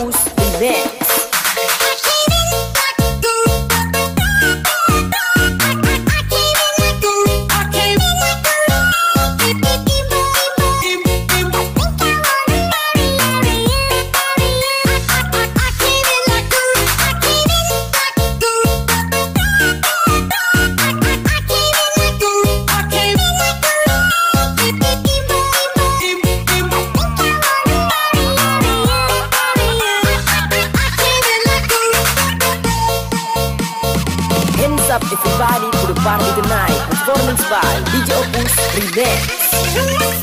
DJ Opus by DJ Opus Remix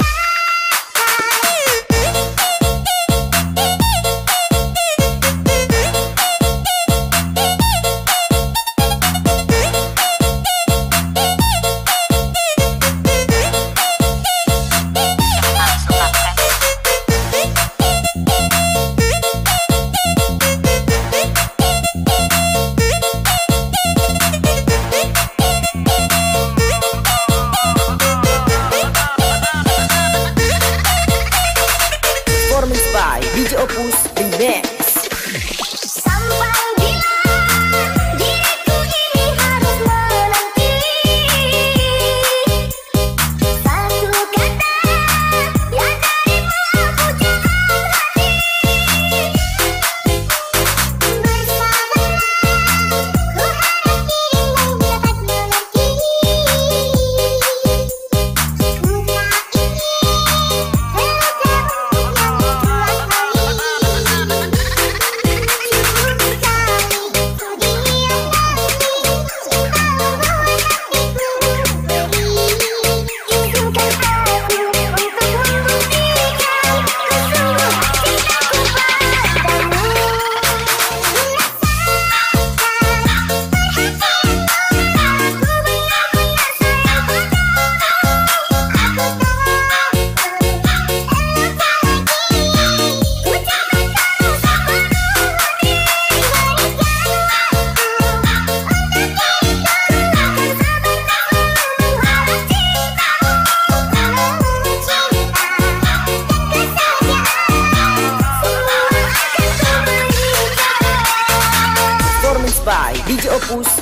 DJ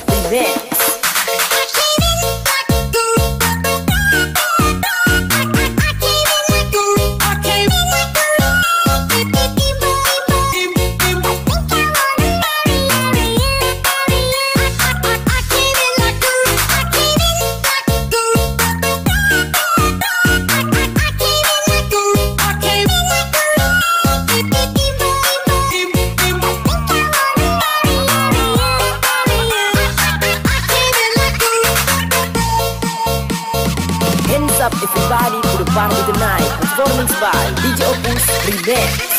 Remix